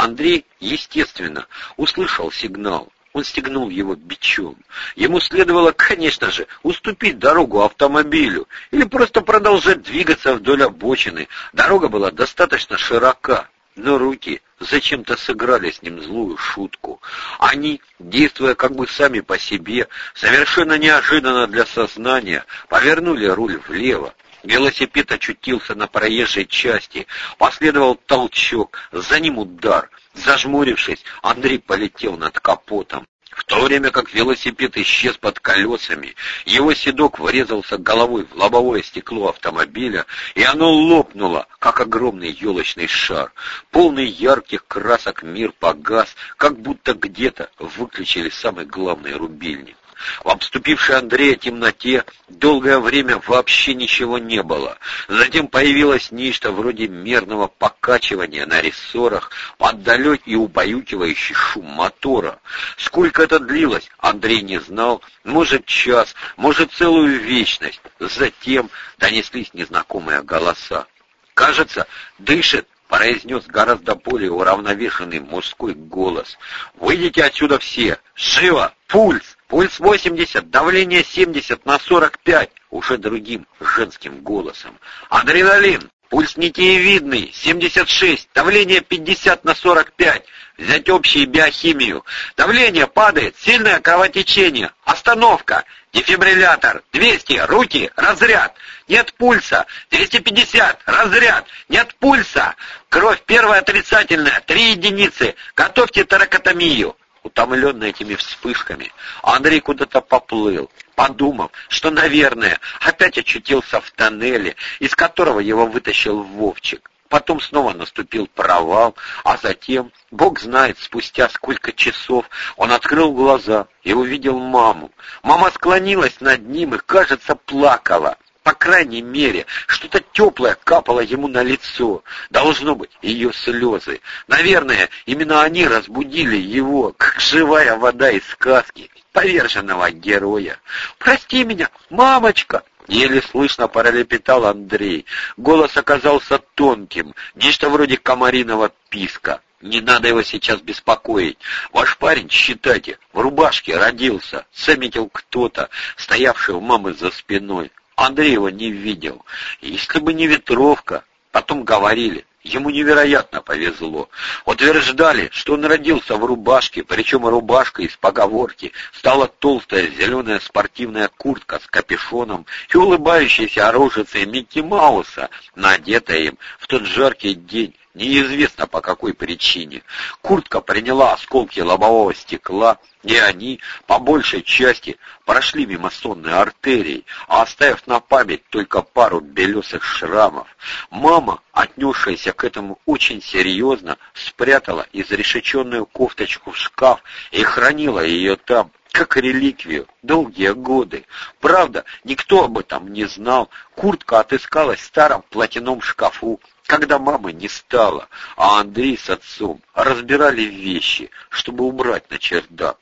Андрей, естественно, услышал сигнал. Он стегнул его бичом. Ему следовало, конечно же, уступить дорогу автомобилю или просто продолжать двигаться вдоль обочины. Дорога была достаточно широка, но руки зачем-то сыграли с ним злую шутку. Они, действуя как бы сами по себе, совершенно неожиданно для сознания, повернули руль влево. Велосипед очутился на проезжей части, последовал толчок, за ним удар. Зажмурившись, Андрей полетел над капотом. В то время как велосипед исчез под колесами, его седок врезался головой в лобовое стекло автомобиля, и оно лопнуло, как огромный елочный шар. Полный ярких красок мир погас, как будто где-то выключили самый главный рубильник. В обступившей Андрея темноте долгое время вообще ничего не было. Затем появилось нечто вроде мерного покачивания на рессорах, отдаленный и убаюкивающий шум мотора. Сколько это длилось, Андрей не знал. Может, час, может, целую вечность. Затем донеслись незнакомые голоса. «Кажется, дышит», — произнес гораздо более уравновешенный мужской голос. «Выйдите отсюда все! Живо! Пульс!» Пульс 80, давление 70 на 45, уже другим женским голосом. Адреналин, пульс нитеевидный, 76, давление 50 на 45. Взять общую биохимию. Давление падает, сильное кровотечение. Остановка. Дефибриллятор. 200. Руки. Разряд. Нет пульса. 250. Разряд. Нет пульса. Кровь первая отрицательная. 3 единицы. Готовьте таракотомию утомленный этими вспышками, Андрей куда-то поплыл, подумав, что, наверное, опять очутился в тоннеле, из которого его вытащил Вовчик. Потом снова наступил провал, а затем, бог знает, спустя сколько часов, он открыл глаза и увидел маму. Мама склонилась над ним и, кажется, плакала. По крайней мере, что-то теплое капало ему на лицо. Должно быть, ее слезы. Наверное, именно они разбудили его, как живая вода из сказки, поверженного героя. «Прости меня, мамочка!» Еле слышно пролепетал Андрей. Голос оказался тонким, нечто вроде комариного писка. Не надо его сейчас беспокоить. Ваш парень, считайте, в рубашке родился, заметил кто-то, стоявший у мамы за спиной. Андрей его не видел. Если бы не ветровка, потом говорили, ему невероятно повезло. Утверждали, что он родился в рубашке, причем рубашка из поговорки стала толстая зеленая спортивная куртка с капюшоном и улыбающаяся рожицей Микки Мауса, надетая им в тот жаркий день Неизвестно по какой причине. Куртка приняла осколки лобового стекла, и они, по большей части, прошли мимо сонной артерии, а оставив на память только пару белесых шрамов. Мама, отнесшаяся к этому очень серьезно, спрятала изрешеченную кофточку в шкаф и хранила ее там, как реликвию, долгие годы. Правда, никто об этом не знал. Куртка отыскалась в старом платяном шкафу, когда мамы не стало, а Андрей с отцом разбирали вещи, чтобы убрать на чердак.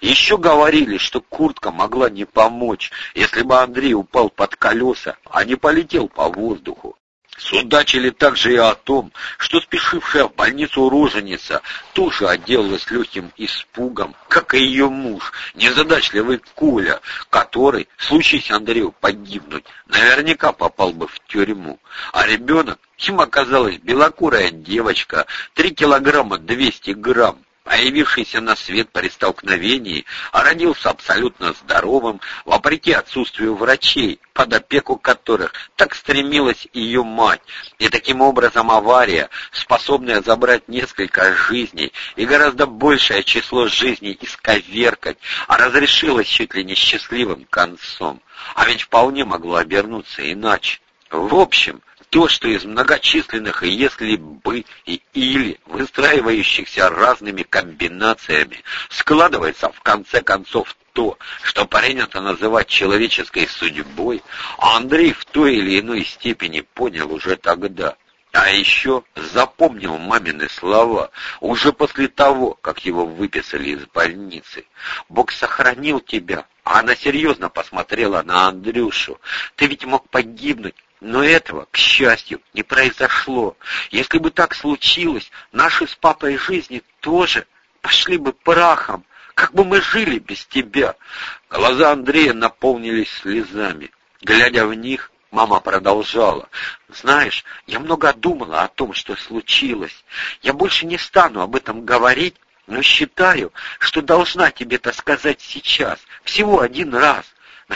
Еще говорили, что куртка могла не помочь, если бы Андрей упал под колеса, а не полетел по воздуху. Судачили также и о том, что спешившая в больницу роженица тоже отделалась легким испугом, как и ее муж, незадачливый Коля, который, случись Андрею погибнуть, наверняка попал бы в тюрьму. А ребенок, им оказалась белокурая девочка, три килограмма двести грамм, появившийся на свет при столкновении, а родился абсолютно здоровым, вопреки отсутствию врачей, под опеку которых так стремилась ее мать, и таким образом авария, способная забрать несколько жизней и гораздо большее число жизней исковеркать, а разрешилась чуть ли не счастливым концом. А ведь вполне могло обернуться иначе. В общем, то, что из многочисленных «если бы» и «или», выстраивающихся разными комбинациями, складывается в конце концов то, что принято называть человеческой судьбой, Андрей в той или иной степени понял уже тогда. А еще запомнил мамины слова уже после того, как его выписали из больницы. «Бог сохранил тебя». А она серьезно посмотрела на Андрюшу. «Ты ведь мог погибнуть Но этого, к счастью, не произошло. Если бы так случилось, наши с папой жизни тоже пошли бы прахом. Как бы мы жили без тебя? Глаза Андрея наполнились слезами. Глядя в них, мама продолжала. Знаешь, я много думала о том, что случилось. Я больше не стану об этом говорить, но считаю, что должна тебе это сказать сейчас, всего один раз.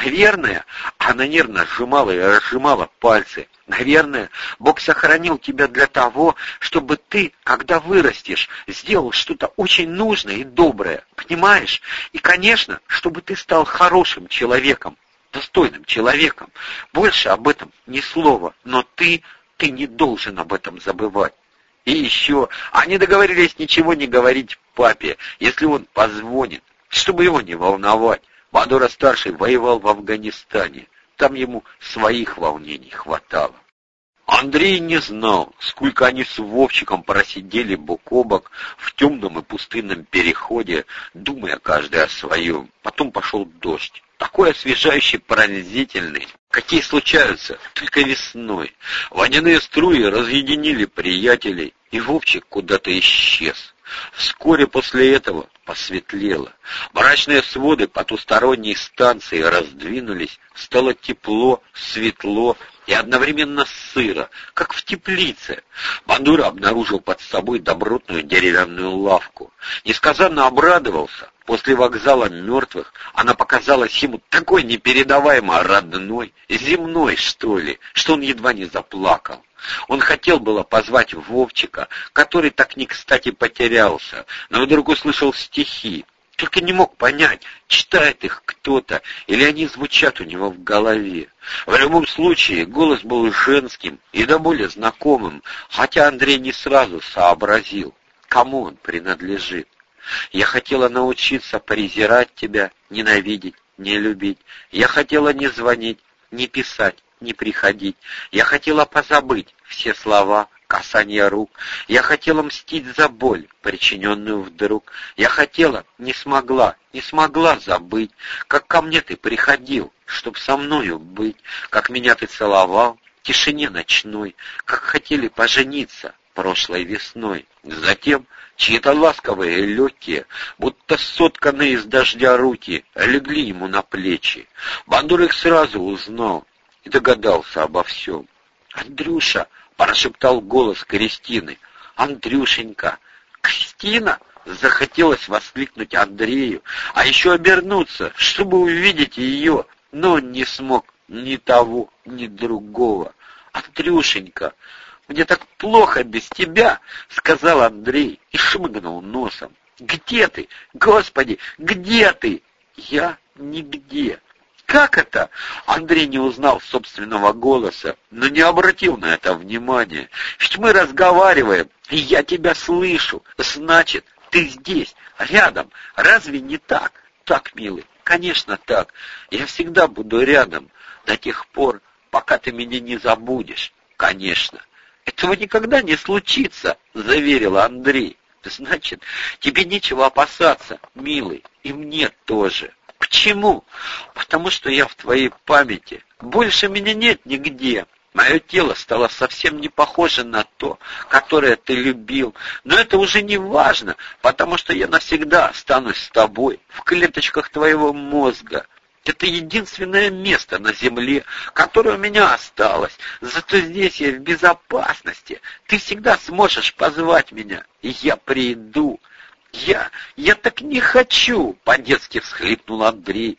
Наверное, она нервно сжимала и разжимала пальцы. Наверное, Бог сохранил тебя для того, чтобы ты, когда вырастешь, сделал что-то очень нужное и доброе. Понимаешь? И, конечно, чтобы ты стал хорошим человеком, достойным человеком. Больше об этом ни слова, но ты, ты не должен об этом забывать. И еще, они договорились ничего не говорить папе, если он позвонит, чтобы его не волновать. Бадура-старший воевал в Афганистане. Там ему своих волнений хватало. Андрей не знал, сколько они с Вовчиком просидели бок о бок в темном и пустынном переходе, думая каждый о своем. Потом пошел дождь, такой освежающий, пронзительный, какие случаются только весной. Водяные струи разъединили приятелей, и Вовчик куда-то исчез. Вскоре после этого посветлело. Мрачные своды потусторонней станции раздвинулись, стало тепло, светло и одновременно сыро, как в теплице. Бандура обнаружил под собой добротную деревянную лавку. Несказанно обрадовался. После вокзала мертвых она показалась ему такой непередаваемо родной, земной, что ли, что он едва не заплакал. Он хотел было позвать Вовчика, который так не кстати потерялся, но вдруг услышал стихи. Только не мог понять, читает их кто-то, или они звучат у него в голове. В любом случае, голос был женским и до более знакомым, хотя Андрей не сразу сообразил, кому он принадлежит. Я хотела научиться презирать тебя, ненавидеть, не любить. Я хотела не звонить, не писать, не приходить. Я хотела позабыть все слова, касания рук. Я хотела мстить за боль, причиненную вдруг. Я хотела, не смогла, не смогла забыть, как ко мне ты приходил, чтоб со мною быть, как меня ты целовал, в тишине ночной, как хотели пожениться прошлой весной. Затем чьи-то ласковые и легкие, будто сотканные из дождя руки, легли ему на плечи. Бандур их сразу узнал, и догадался обо всем. «Андрюша!» — прошептал голос Кристины. «Андрюшенька!» «Кристина!» — захотелось воскликнуть Андрею, а еще обернуться, чтобы увидеть ее, но он не смог ни того, ни другого. «Андрюшенька!» «Мне так плохо без тебя!» — сказал Андрей и шмыгнул носом. «Где ты? Господи, где ты?» «Я нигде. Как это? Андрей не узнал собственного голоса, но не обратил на это внимания. Ведь мы разговариваем, и я тебя слышу. Значит, ты здесь, рядом. Разве не так? Так, милый, конечно так. Я всегда буду рядом до тех пор, пока ты меня не забудешь. Конечно. Этого никогда не случится, заверил Андрей. Значит, тебе нечего опасаться, милый, и мне тоже. Почему? Потому что я в твоей памяти. Больше меня нет нигде. Мое тело стало совсем не похоже на то, которое ты любил. Но это уже не важно, потому что я навсегда останусь с тобой в клеточках твоего мозга. Это единственное место на земле, которое у меня осталось. Зато здесь я в безопасности. Ты всегда сможешь позвать меня, и я приду. «Я... я так не хочу!» — по-детски всхлипнул Андрей.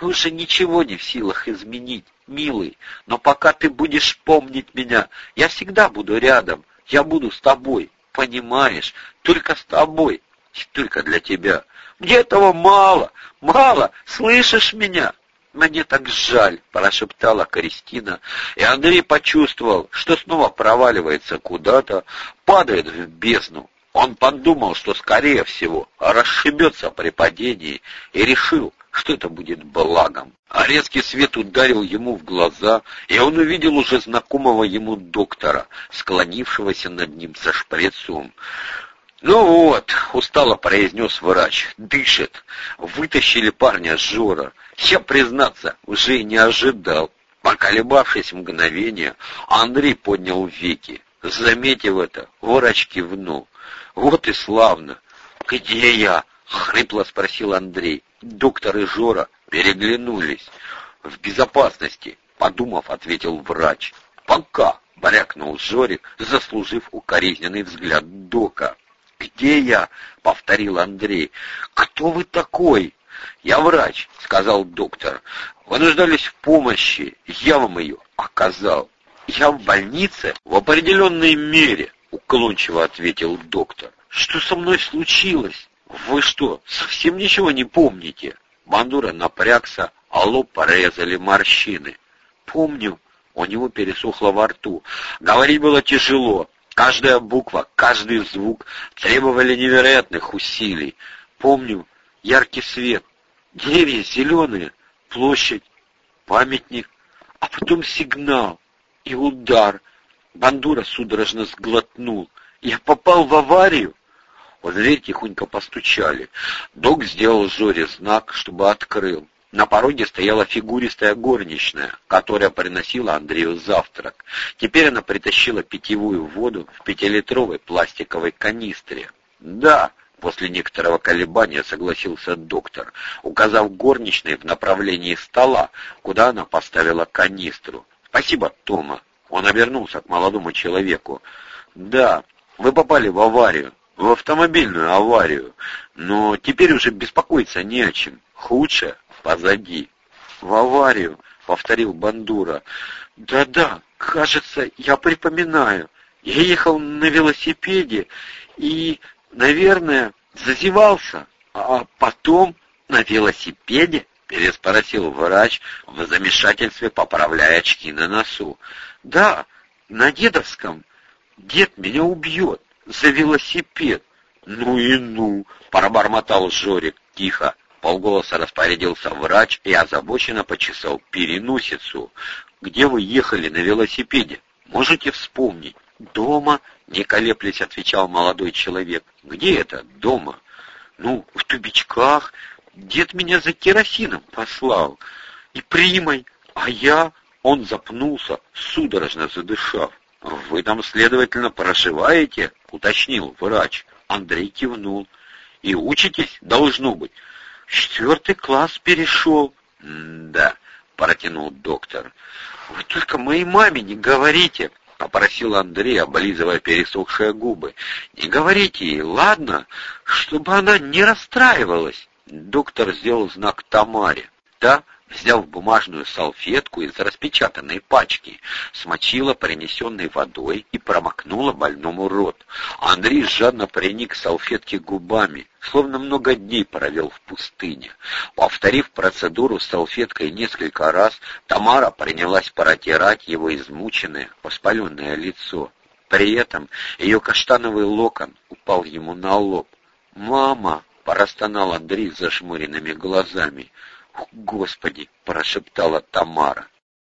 «Мы уже ничего не в силах изменить, милый, но пока ты будешь помнить меня, я всегда буду рядом, я буду с тобой, понимаешь? Только с тобой только для тебя. Мне этого мало, мало, слышишь меня?» «Мне так жаль», — прошептала Кристина, и Андрей почувствовал, что снова проваливается куда-то, падает в бездну. Он подумал, что, скорее всего, расшибется при падении, и решил, что это будет благом. А резкий свет ударил ему в глаза, и он увидел уже знакомого ему доктора, склонившегося над ним со шприцом. «Ну вот», — устало произнес врач, — «дышит. Вытащили парня с Жора. Я, признаться, уже и не ожидал. Поколебавшись мгновение, Андрей поднял веки. Заметив это, врач кивнул. «Вот и славно!» «Где я?» — хрипло спросил Андрей. Доктор и Жора переглянулись. «В безопасности», — подумав, ответил врач. «Пока», — брякнул Жорик, заслужив укоризненный взгляд Дока. «Где я?» — повторил Андрей. «Кто вы такой?» «Я врач», — сказал доктор. «Вы нуждались в помощи, я вам ее оказал». «Я в больнице?» «В определенной мере», — уклончиво ответил доктор. «Что со мной случилось?» «Вы что, совсем ничего не помните?» Бандура напрягся, а лоб порезали морщины. «Помню». У него пересохло во рту. Говорить было тяжело. Каждая буква, каждый звук требовали невероятных усилий. Помню яркий свет, деревья зеленые, площадь, памятник, а потом сигнал и удар. Бандура судорожно сглотнул. Я попал в аварию. В дверь тихонько постучали. Док сделал Зоре знак, чтобы открыл. На пороге стояла фигуристая горничная, которая приносила Андрею завтрак. Теперь она притащила питьевую воду в пятилитровой пластиковой канистре. «Да», — после некоторого колебания согласился доктор, указав горничной в направлении стола, куда она поставила канистру. «Спасибо, Тома». Он обернулся к молодому человеку. «Да, вы попали в аварию в автомобильную аварию, но теперь уже беспокоиться не о чем. Худшее позади. В аварию, повторил Бандура. Да-да, кажется, я припоминаю. Я ехал на велосипеде и, наверное, зазевался, а потом на велосипеде переспросил врач в замешательстве, поправляя очки на носу. Да, на Дедовском. Дед меня убьет за велосипед. Ну и ну, пробормотал Жорик тихо. Полголоса распорядился врач и озабоченно почесал переносицу. «Где вы ехали на велосипеде? Можете вспомнить?» «Дома», — не колеблясь, отвечал молодой человек. «Где это? Дома?» «Ну, в тубичках. Дед меня за керосином послал. И примой. А я...» Он запнулся, судорожно задышав. «Вы там, следовательно, проживаете?» — уточнил врач. Андрей кивнул. «И учитесь, должно быть». «Четвертый класс перешел». «Да», — протянул доктор. «Вы только моей маме не говорите», — попросил Андрей, облизывая пересохшие губы. «Не говорите ей, ладно, чтобы она не расстраивалась». Доктор сделал знак Тамаре. Та взяв бумажную салфетку из распечатанной пачки, смочила принесенной водой и промокнула больному рот. Андрей жадно приник к салфетке губами, словно много дней провел в пустыне. Повторив процедуру с салфеткой несколько раз, Тамара принялась протирать его измученное, воспаленное лицо. При этом ее каштановый локон упал ему на лоб. «Мама!» — простонал Андрей с зашмуренными глазами. «Господи!» — прошептала Тамара.